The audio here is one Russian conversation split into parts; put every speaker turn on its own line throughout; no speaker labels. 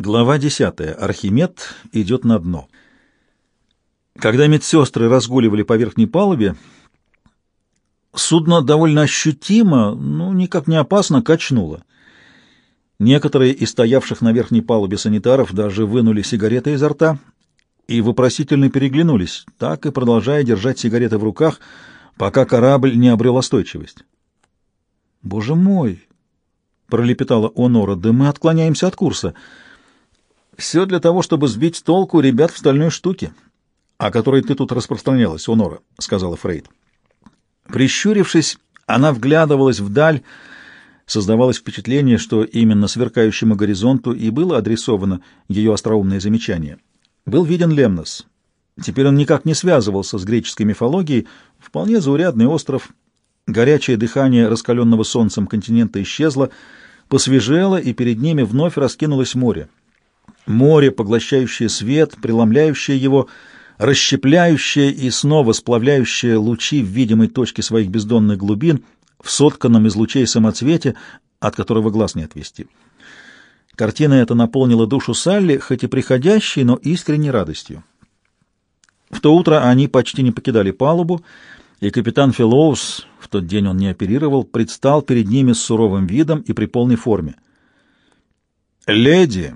Глава 10. Архимед идет на дно. Когда медсестры разгуливали по верхней палубе, судно довольно ощутимо, ну, никак не опасно, качнуло. Некоторые из стоявших на верхней палубе санитаров даже вынули сигареты изо рта и вопросительно переглянулись, так и продолжая держать сигареты в руках, пока корабль не обрел остойчивость. «Боже мой!» — пролепетала Онора. «Да мы отклоняемся от курса». Все для того, чтобы сбить с толку ребят в стальной штуке, о которой ты тут распространялась, Онора, — сказала Фрейд. Прищурившись, она вглядывалась вдаль, создавалось впечатление, что именно сверкающему горизонту и было адресовано ее остроумное замечание. Был виден Лемнос. Теперь он никак не связывался с греческой мифологией, вполне заурядный остров. Горячее дыхание раскаленного солнцем континента исчезло, посвежело, и перед ними вновь раскинулось море. Море, поглощающее свет, преломляющее его, расщепляющее и снова сплавляющее лучи в видимой точке своих бездонных глубин в сотканном из лучей самоцвете, от которого глаз не отвести. Картина эта наполнила душу Салли, хоть и приходящей, но искренней радостью. В то утро они почти не покидали палубу, и капитан Филоус, в тот день он не оперировал, предстал перед ними с суровым видом и при полной форме. «Леди!»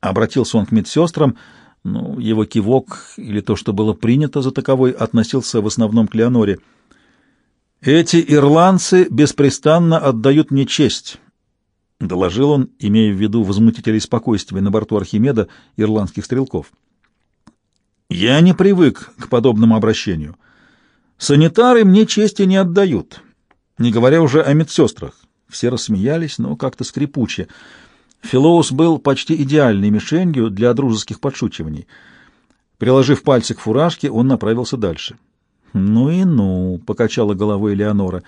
Обратился он к медсестрам, но его кивок или то, что было принято за таковой, относился в основном к Леоноре. «Эти ирландцы беспрестанно отдают мне честь», — доложил он, имея в виду возмутителей спокойствия на борту Архимеда ирландских стрелков. «Я не привык к подобному обращению. Санитары мне чести не отдают, не говоря уже о медсестрах». Все рассмеялись, но как-то скрипуче — Филоус был почти идеальной мишенью для дружеских подшучиваний. Приложив пальцы к фуражке, он направился дальше. «Ну и ну», — покачала головой Леонора.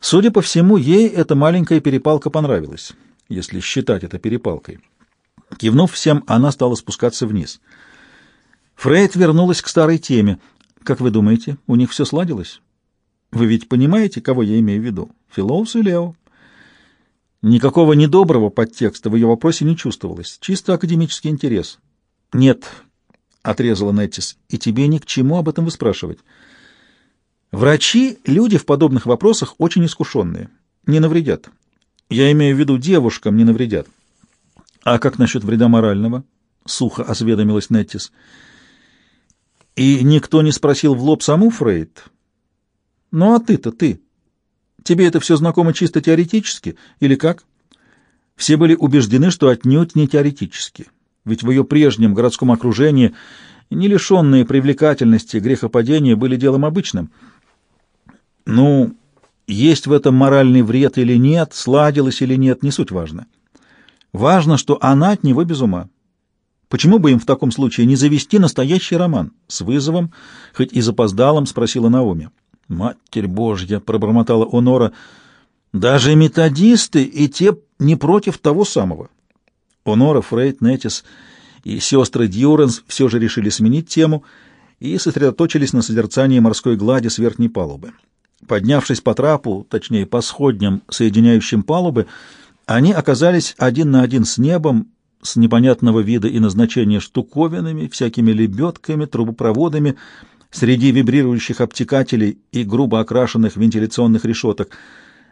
Судя по всему, ей эта маленькая перепалка понравилась, если считать это перепалкой. Кивнув всем, она стала спускаться вниз. Фрейд вернулась к старой теме. «Как вы думаете, у них все сладилось? Вы ведь понимаете, кого я имею в виду? Филоус и Лео?» Никакого недоброго подтекста в ее вопросе не чувствовалось, чисто академический интерес. «Нет», — отрезала Неттис, — «и тебе ни к чему об этом выспрашивать. Врачи — люди в подобных вопросах очень искушенные, не навредят. Я имею в виду, девушкам не навредят». «А как насчет вреда морального?» — сухо осведомилась Неттис. «И никто не спросил в лоб саму Фрейд?» «Ну а ты-то, ты...» Тебе это все знакомо чисто теоретически или как? Все были убеждены, что отнюдь не теоретически. Ведь в ее прежнем городском окружении не лишенные привлекательности грехопадения были делом обычным. Ну, есть в этом моральный вред или нет, сладилось или нет, не суть важно. Важно, что она от него без ума. Почему бы им в таком случае не завести настоящий роман? С вызовом, хоть и запоздалым, спросила Наоми. «Матерь Божья!» — пробормотала Онора. «Даже методисты и те не против того самого». Онора, Фрейд, Нетис и сестры Дьюренс все же решили сменить тему и сосредоточились на созерцании морской глади с верхней палубы. Поднявшись по трапу, точнее по сходням, соединяющим палубы, они оказались один на один с небом, с непонятного вида и назначения штуковинами, всякими лебедками, трубопроводами, среди вибрирующих обтекателей и грубо окрашенных вентиляционных решеток.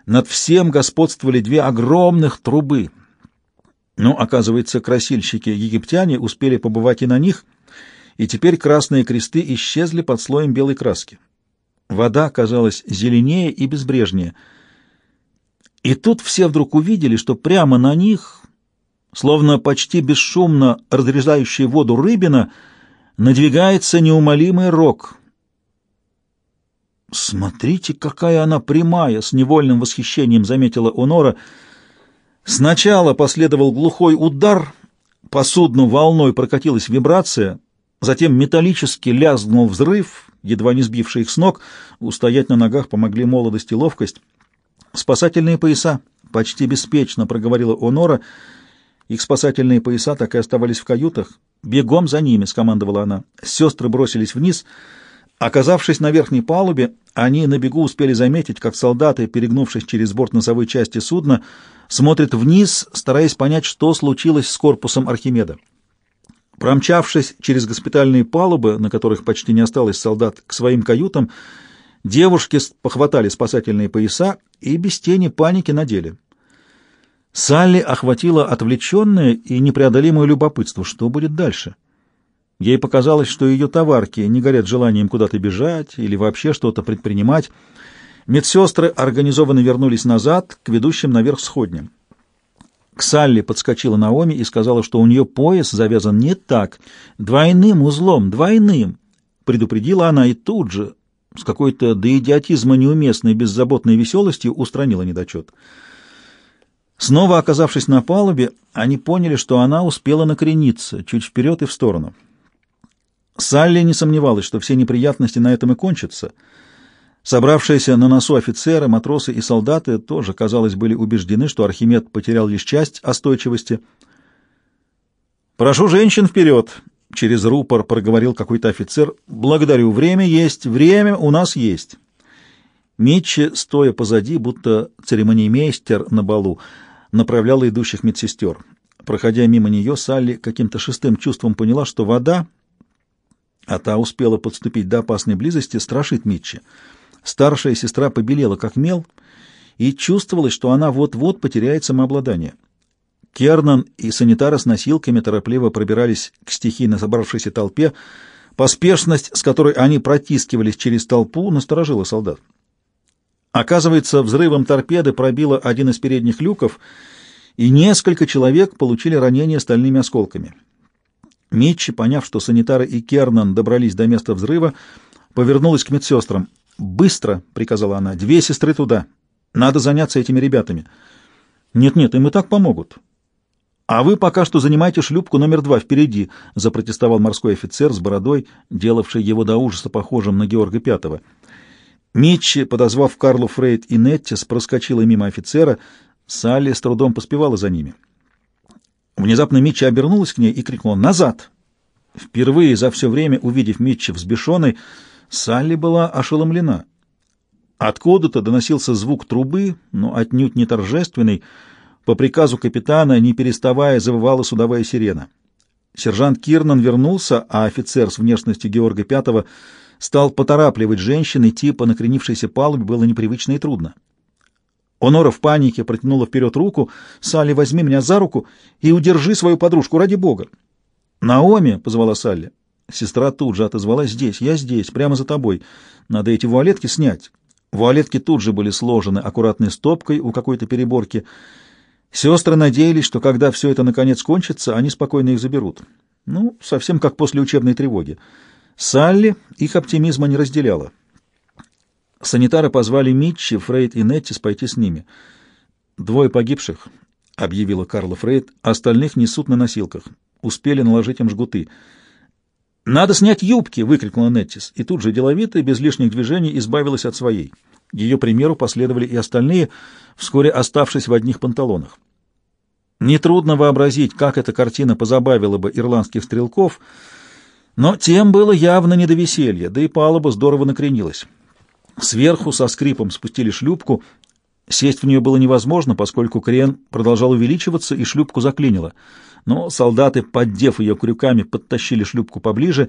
Над всем господствовали две огромных трубы. Но, оказывается, красильщики-египтяне успели побывать и на них, и теперь красные кресты исчезли под слоем белой краски. Вода казалась зеленее и безбрежнее. И тут все вдруг увидели, что прямо на них, словно почти бесшумно разрезающая воду рыбина, надвигается неумолимый рок. «Смотрите, какая она прямая!» — с невольным восхищением заметила Онора. Сначала последовал глухой удар, по судну волной прокатилась вибрация, затем металлически лязгнул взрыв, едва не сбивший их с ног. Устоять на ногах помогли молодость и ловкость. «Спасательные пояса!» — почти беспечно проговорила Онора. Их спасательные пояса так и оставались в каютах. «Бегом за ними!» — скомандовала она. Сестры бросились вниз. Оказавшись на верхней палубе, они на бегу успели заметить, как солдаты, перегнувшись через борт носовой части судна, смотрит вниз, стараясь понять, что случилось с корпусом Архимеда. Промчавшись через госпитальные палубы, на которых почти не осталось солдат, к своим каютам, девушки похватали спасательные пояса и без тени паники надели. Салли охватило отвлеченное и непреодолимое любопытство. Что будет дальше? Ей показалось, что ее товарки не горят желанием куда-то бежать или вообще что-то предпринимать. Медсестры организованно вернулись назад к ведущим наверх сходням. К Салли подскочила Наоми и сказала, что у нее пояс завязан не так, двойным узлом, двойным. Предупредила она и тут же, с какой-то до идиотизма неуместной беззаботной веселостью, устранила недочет. Снова оказавшись на палубе, они поняли, что она успела накрениться, чуть вперед и в сторону. Салли не сомневалась, что все неприятности на этом и кончатся. Собравшиеся на носу офицеры, матросы и солдаты тоже, казалось, были убеждены, что Архимед потерял лишь часть остойчивости. «Прошу женщин вперед!» — через рупор проговорил какой-то офицер. «Благодарю, время есть, время у нас есть». Митчи, стоя позади, будто церемониймейстер на балу, — направляла идущих медсестер. Проходя мимо нее, Салли каким-то шестым чувством поняла, что вода, а та успела подступить до опасной близости, страшит Митчи. Старшая сестра побелела, как мел, и чувствовалось, что она вот-вот потеряет самообладание. Кернан и санитары с носилками торопливо пробирались к стихийно собравшейся толпе. Поспешность, с которой они протискивались через толпу, насторожила солдат. Оказывается, взрывом торпеды пробило один из передних люков, и несколько человек получили ранения стальными осколками. Митчи, поняв, что санитары и Кернан добрались до места взрыва, повернулась к медсестрам. «Быстро!» — приказала она. «Две сестры туда. Надо заняться этими ребятами». «Нет-нет, им и так помогут». «А вы пока что занимайте шлюпку номер два впереди», — запротестовал морской офицер с бородой, делавший его до ужаса похожим на Георга Пятого. Митчи, подозвав Карлу Фрейд и Неттис, проскочила мимо офицера. Салли с трудом поспевала за ними. Внезапно Митчи обернулась к ней и крикнула «Назад!». Впервые за все время, увидев Митчи взбешенной, Салли была ошеломлена. Откуда-то доносился звук трубы, но отнюдь не торжественный. По приказу капитана, не переставая, завывала судовая сирена. Сержант Кирнан вернулся, а офицер с внешностью Георга Пятого — стал поторапливать женщин, идти по накренившейся палубе было непривычно и трудно. Онора в панике протянула вперед руку. «Салли, возьми меня за руку и удержи свою подружку, ради бога!» «Наоми!» — позвала Салли. Сестра тут же отозвалась. «Здесь, я здесь, прямо за тобой. Надо эти вуалетки снять». Вуалетки тут же были сложены аккуратной стопкой у какой-то переборки. Сестры надеялись, что когда все это наконец кончится, они спокойно их заберут. Ну, совсем как после учебной тревоги. Салли их оптимизма не разделяла. Санитары позвали Митчи, Фрейд и Неттис пойти с ними. «Двое погибших», — объявила Карла Фрейд, — «остальных несут на носилках. Успели наложить им жгуты». «Надо снять юбки!» — выкрикнула Неттис, и тут же деловито, без лишних движений, избавилась от своей. Ее примеру последовали и остальные, вскоре оставшись в одних панталонах. Нетрудно вообразить, как эта картина позабавила бы ирландских стрелков — но тем было явно не до веселья, да и палуба здорово накренилась. Сверху со скрипом спустили шлюпку. Сесть в нее было невозможно, поскольку крен продолжал увеличиваться и шлюпку заклинило. Но солдаты, поддев ее крюками, подтащили шлюпку поближе.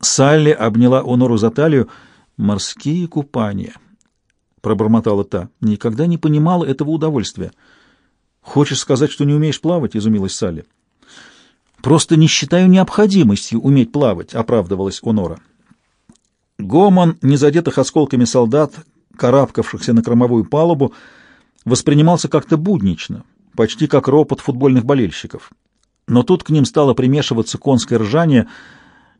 Салли обняла Онору за талию. «Морские купания», — пробормотала та. «Никогда не понимала этого удовольствия». «Хочешь сказать, что не умеешь плавать?» — изумилась Салли. Просто не считаю необходимостью уметь плавать, оправдывалась Онора. Гомон незадетых осколками солдат, карабкавшихся на кормовую палубу, воспринимался как-то буднично, почти как ропот футбольных болельщиков. Но тут к ним стало примешиваться конское ржание.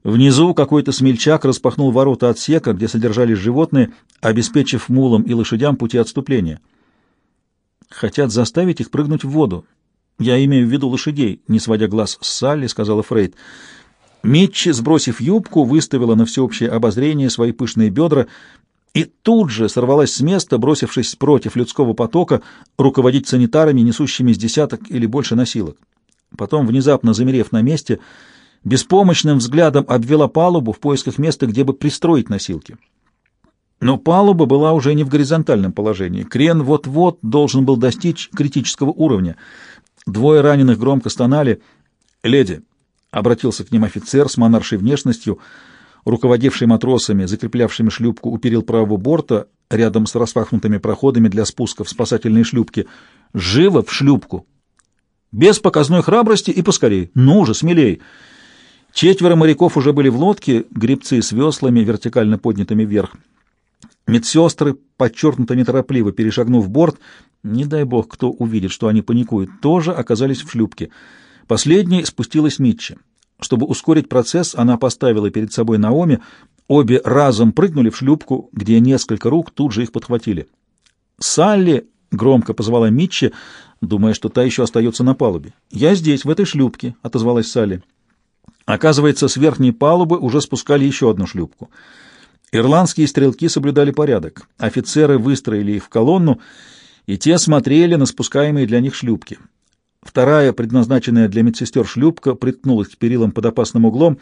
Внизу какой-то смельчак распахнул ворота отсека, где содержались животные, обеспечив мулам и лошадям пути отступления. Хотят заставить их прыгнуть в воду, «Я имею в виду лошадей», — не сводя глаз с Салли, сказала Фрейд. Митчи, сбросив юбку, выставила на всеобщее обозрение свои пышные бедра и тут же сорвалась с места, бросившись против людского потока, руководить санитарами, несущими с десяток или больше носилок. Потом, внезапно замерев на месте, беспомощным взглядом обвела палубу в поисках места, где бы пристроить носилки. Но палуба была уже не в горизонтальном положении. Крен вот-вот должен был достичь критического уровня. Двое раненых громко стонали. «Леди!» — обратился к ним офицер с монаршей внешностью, руководивший матросами, закреплявшими шлюпку у перил правого борта, рядом с распахнутыми проходами для спуска в спасательные шлюпки. «Живо в шлюпку!» «Без показной храбрости и поскорей! Ну же, смелей!» Четверо моряков уже были в лодке, гребцы с веслами, вертикально поднятыми вверх. Медсестры, подчеркнуто неторопливо перешагнув борт, не дай бог, кто увидит, что они паникуют, тоже оказались в шлюпке. Последней спустилась Митчи. Чтобы ускорить процесс, она поставила перед собой Наоми. Обе разом прыгнули в шлюпку, где несколько рук тут же их подхватили. «Салли!» — громко позвала Митчи, думая, что та еще остается на палубе. «Я здесь, в этой шлюпке», — отозвалась Салли. Оказывается, с верхней палубы уже спускали еще одну шлюпку. Ирландские стрелки соблюдали порядок. Офицеры выстроили их в колонну, и те смотрели на спускаемые для них шлюпки. Вторая, предназначенная для медсестер шлюпка, приткнулась к перилам под опасным углом.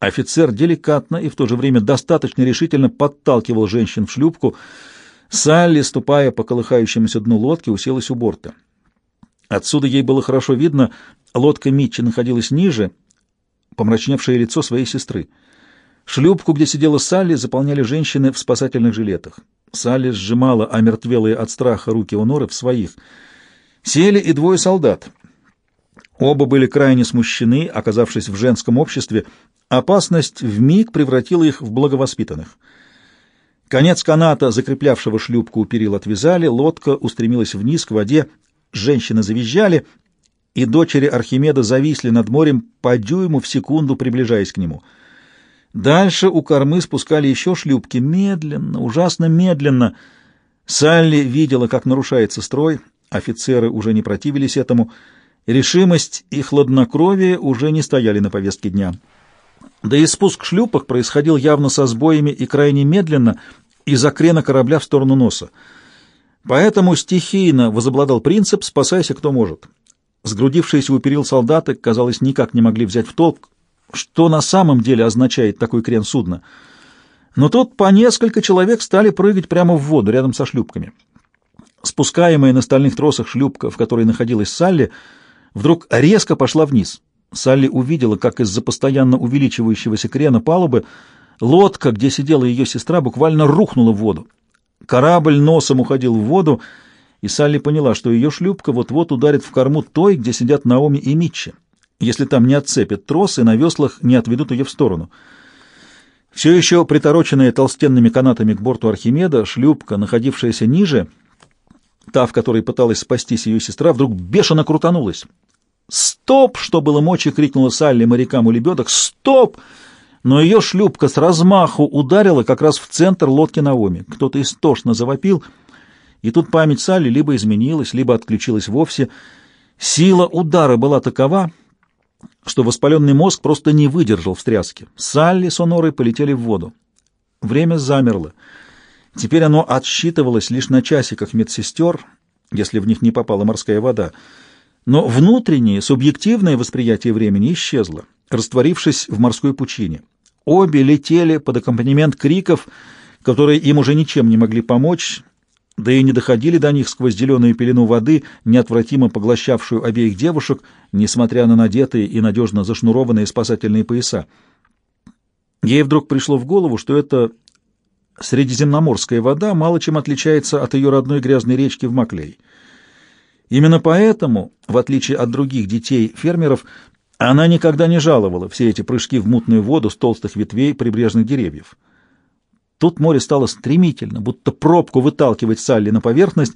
Офицер деликатно и в то же время достаточно решительно подталкивал женщин в шлюпку. Салли, ступая по колыхающемуся дну лодки, уселась у борта. Отсюда ей было хорошо видно, лодка Митчи находилась ниже, помрачневшее лицо своей сестры. Шлюпку, где сидела Салли, заполняли женщины в спасательных жилетах. Салли сжимала омертвелые от страха руки Оноры в своих. Сели и двое солдат. Оба были крайне смущены, оказавшись в женском обществе. Опасность вмиг превратила их в благовоспитанных. Конец каната, закреплявшего шлюпку у перил, отвязали, лодка устремилась вниз к воде, женщины завизжали, и дочери Архимеда зависли над морем по дюйму в секунду, приближаясь к нему — Дальше у кормы спускали еще шлюпки, медленно, ужасно медленно. Салли видела, как нарушается строй, офицеры уже не противились этому, решимость и хладнокровие уже не стояли на повестке дня. Да и спуск шлюпок происходил явно со сбоями и крайне медленно из-за крена корабля в сторону носа. Поэтому стихийно возобладал принцип «спасайся, кто может». Сгрудившиеся у перил солдаты, казалось, никак не могли взять в толк, что на самом деле означает такой крен судна. Но тут по несколько человек стали прыгать прямо в воду рядом со шлюпками. Спускаемая на стальных тросах шлюпка, в которой находилась Салли, вдруг резко пошла вниз. Салли увидела, как из-за постоянно увеличивающегося крена палубы лодка, где сидела ее сестра, буквально рухнула в воду. Корабль носом уходил в воду, и Салли поняла, что ее шлюпка вот-вот ударит в корму той, где сидят Наоми и Митчи если там не отцепят трос и на веслах не отведут ее в сторону. Все еще притороченная толстенными канатами к борту Архимеда, шлюпка, находившаяся ниже, та, в которой пыталась спастись ее сестра, вдруг бешено крутанулась. «Стоп!» — что было мочи, крикнула Салли морякам у лебедок. «Стоп!» Но ее шлюпка с размаху ударила как раз в центр лодки Наоми. Кто-то истошно завопил, и тут память Салли либо изменилась, либо отключилась вовсе. Сила удара была такова — что воспаленный мозг просто не выдержал встряски. Салли с Онорой полетели в воду. Время замерло. Теперь оно отсчитывалось лишь на часиках медсестер, если в них не попала морская вода. Но внутреннее, субъективное восприятие времени исчезло, растворившись в морской пучине. Обе летели под аккомпанемент криков, которые им уже ничем не могли помочь, да и не доходили до них сквозь зеленую пелену воды, неотвратимо поглощавшую обеих девушек, несмотря на надетые и надежно зашнурованные спасательные пояса. Ей вдруг пришло в голову, что эта средиземноморская вода мало чем отличается от ее родной грязной речки в Маклей. Именно поэтому, в отличие от других детей-фермеров, она никогда не жаловала все эти прыжки в мутную воду с толстых ветвей прибрежных деревьев. Тут море стало стремительно, будто пробку выталкивать Салли на поверхность,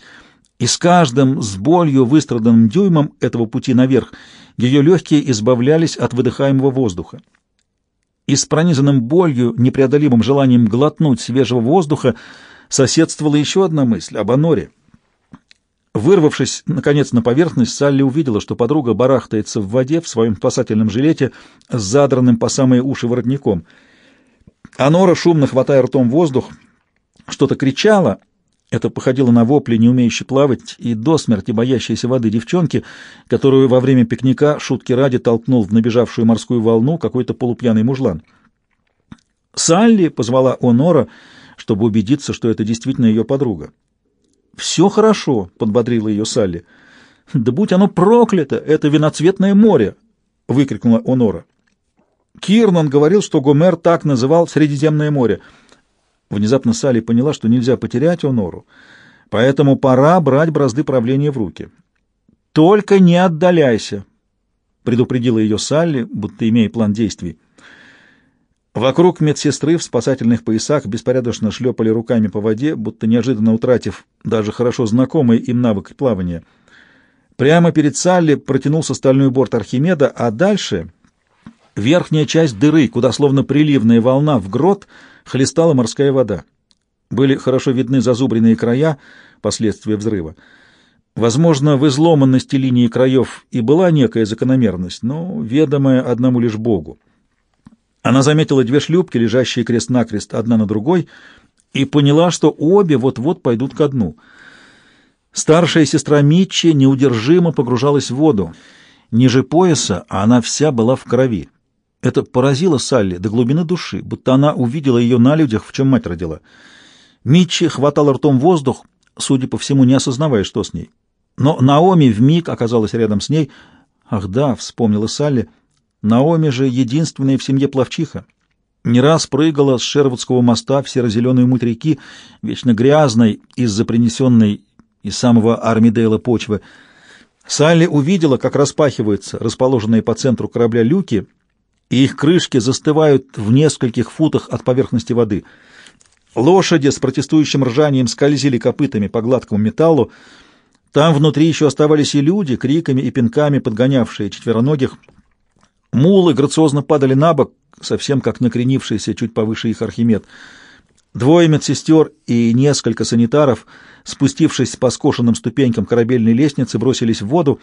и с каждым с болью выстраданным дюймом этого пути наверх ее легкие избавлялись от выдыхаемого воздуха. И с пронизанным болью, непреодолимым желанием глотнуть свежего воздуха соседствовала еще одна мысль об Аноре. Вырвавшись, наконец, на поверхность, Салли увидела, что подруга барахтается в воде в своем спасательном жилете с задранным по самые уши воротником — Анора, шумно хватая ртом воздух, что-то кричала. Это походило на вопли, не умеющей плавать и до смерти боящейся воды девчонки, которую во время пикника шутки ради толкнул в набежавшую морскую волну какой-то полупьяный мужлан. «Салли!» — позвала Онора, чтобы убедиться, что это действительно ее подруга. «Все хорошо», — подбодрила ее Салли. «Да будь оно проклято, это виноцветное море!» — выкрикнула Онора. Кирнан говорил, что Гомер так называл Средиземное море. Внезапно Салли поняла, что нельзя потерять Онору, поэтому пора брать бразды правления в руки. «Только не отдаляйся», — предупредила ее Салли, будто имея план действий. Вокруг медсестры в спасательных поясах беспорядочно шлепали руками по воде, будто неожиданно утратив даже хорошо знакомый им навык плавания. Прямо перед Салли протянулся стальной борт Архимеда, а дальше верхняя часть дыры, куда словно приливная волна в грот хлестала морская вода. Были хорошо видны зазубренные края, последствия взрыва. Возможно, в изломанности линии краев и была некая закономерность, но ведомая одному лишь Богу. Она заметила две шлюпки, лежащие крест-накрест одна на другой, и поняла, что обе вот-вот пойдут ко дну. Старшая сестра Митчи неудержимо погружалась в воду. Ниже пояса она вся была в крови. Это поразило Салли до глубины души, будто она увидела ее на людях, в чем мать родила. Митчи хватала ртом воздух, судя по всему, не осознавая, что с ней. Но Наоми вмиг оказалась рядом с ней. «Ах да», — вспомнила Салли, — «Наоми же единственная в семье пловчиха. Не раз прыгала с Шервудского моста в серо-зеленую муть реки, вечно грязной из-за принесенной из самого Армидейла почвы. Салли увидела, как распахиваются расположенные по центру корабля люки, и их крышки застывают в нескольких футах от поверхности воды. Лошади с протестующим ржанием скользили копытами по гладкому металлу, там внутри еще оставались и люди, криками и пинками подгонявшие четвероногих. Мулы грациозно падали на бок, совсем как накренившийся чуть повыше их Архимед. Двое медсестер и несколько санитаров, спустившись по скошенным ступенькам корабельной лестницы, бросились в воду.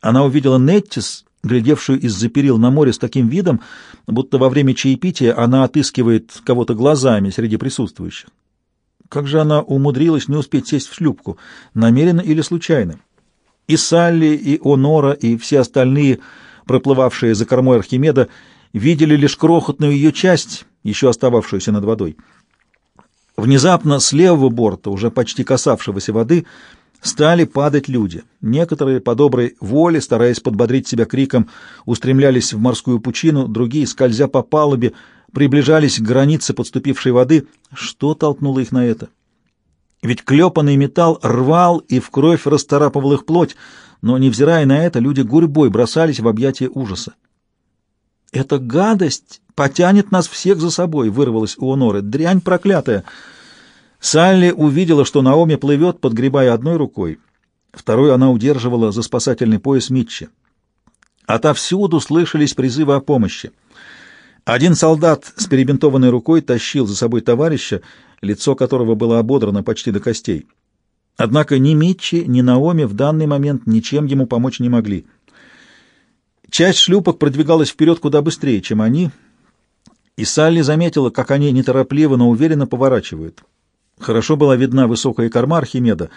Она увидела Неттис, глядевшую из-за перил на море с таким видом, будто во время чаепития она отыскивает кого-то глазами среди присутствующих. Как же она умудрилась не успеть сесть в шлюпку, намеренно или случайно? И Салли, и Онора, и все остальные, проплывавшие за кормой Архимеда, видели лишь крохотную ее часть, еще остававшуюся над водой. Внезапно с левого борта, уже почти касавшегося воды, стали падать люди. Некоторые по доброй воле, стараясь подбодрить себя криком, устремлялись в морскую пучину, другие, скользя по палубе, приближались к границе подступившей воды. Что толкнуло их на это? Ведь клепанный металл рвал и в кровь расторапывал их плоть, но, невзирая на это, люди гурьбой бросались в объятия ужаса. «Эта гадость потянет нас всех за собой», — вырвалась у Оноры. «Дрянь проклятая!» Салли увидела, что Наоми плывет, подгребая одной рукой. Второй она удерживала за спасательный пояс Митчи. Отовсюду слышались призывы о помощи. Один солдат с перебинтованной рукой тащил за собой товарища, лицо которого было ободрано почти до костей. Однако ни Митчи, ни Наоми в данный момент ничем ему помочь не могли. Часть шлюпок продвигалась вперед куда быстрее, чем они, и Салли заметила, как они неторопливо, но уверенно поворачивают. Хорошо была видна высокая корма Архимеда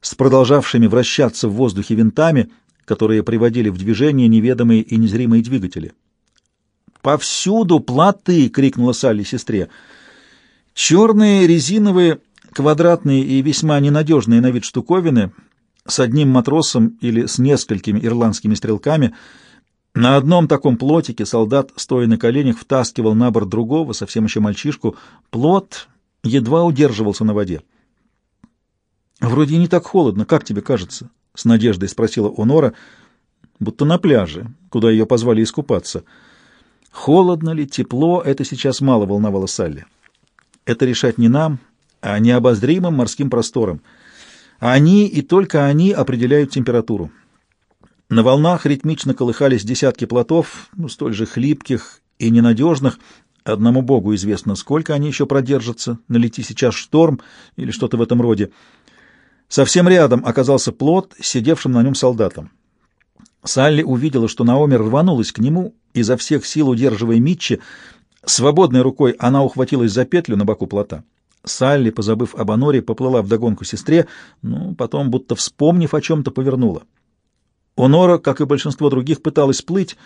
с продолжавшими вращаться в воздухе винтами, которые приводили в движение неведомые и незримые двигатели. «Повсюду плоты!» — крикнула Салли сестре. Черные резиновые, квадратные и весьма ненадежные на вид штуковины с одним матросом или с несколькими ирландскими стрелками. На одном таком плотике солдат, стоя на коленях, втаскивал на борт другого, совсем еще мальчишку. Плот едва удерживался на воде. «Вроде не так холодно, как тебе кажется?» — с надеждой спросила Онора, будто на пляже, куда ее позвали искупаться — Холодно ли, тепло, это сейчас мало волновало Салли. Это решать не нам, а необозримым морским простором. Они и только они определяют температуру. На волнах ритмично колыхались десятки плотов, ну, столь же хлипких и ненадежных. Одному богу известно, сколько они еще продержатся, налети сейчас шторм или что-то в этом роде. Совсем рядом оказался плот, сидевшим на нем солдатом. Салли увидела, что Наоми рванулась к нему, изо всех сил удерживая Митчи. Свободной рукой она ухватилась за петлю на боку плота. Салли, позабыв об Аноре, поплыла вдогонку сестре, но потом, будто вспомнив о чем-то, повернула. Онора, как и большинство других, пыталась плыть,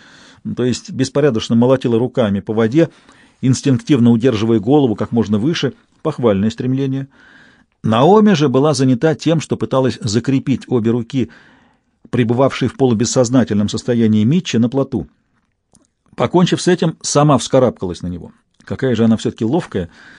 то есть беспорядочно молотила руками по воде, инстинктивно удерживая голову как можно выше. Похвальное стремление. Наоми же была занята тем, что пыталась закрепить обе руки, пребывавшие в полубессознательном состоянии Митча, на плоту. Покончив с этим, сама вскарабкалась на него. Какая же она все-таки ловкая!